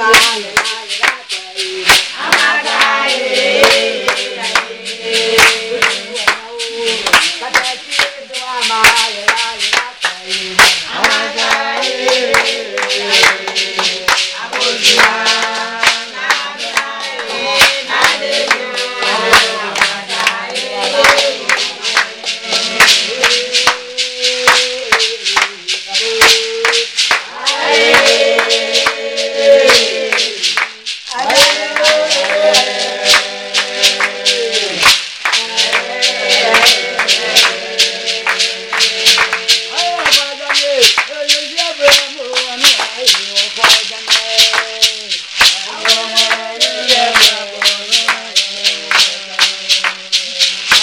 Vale.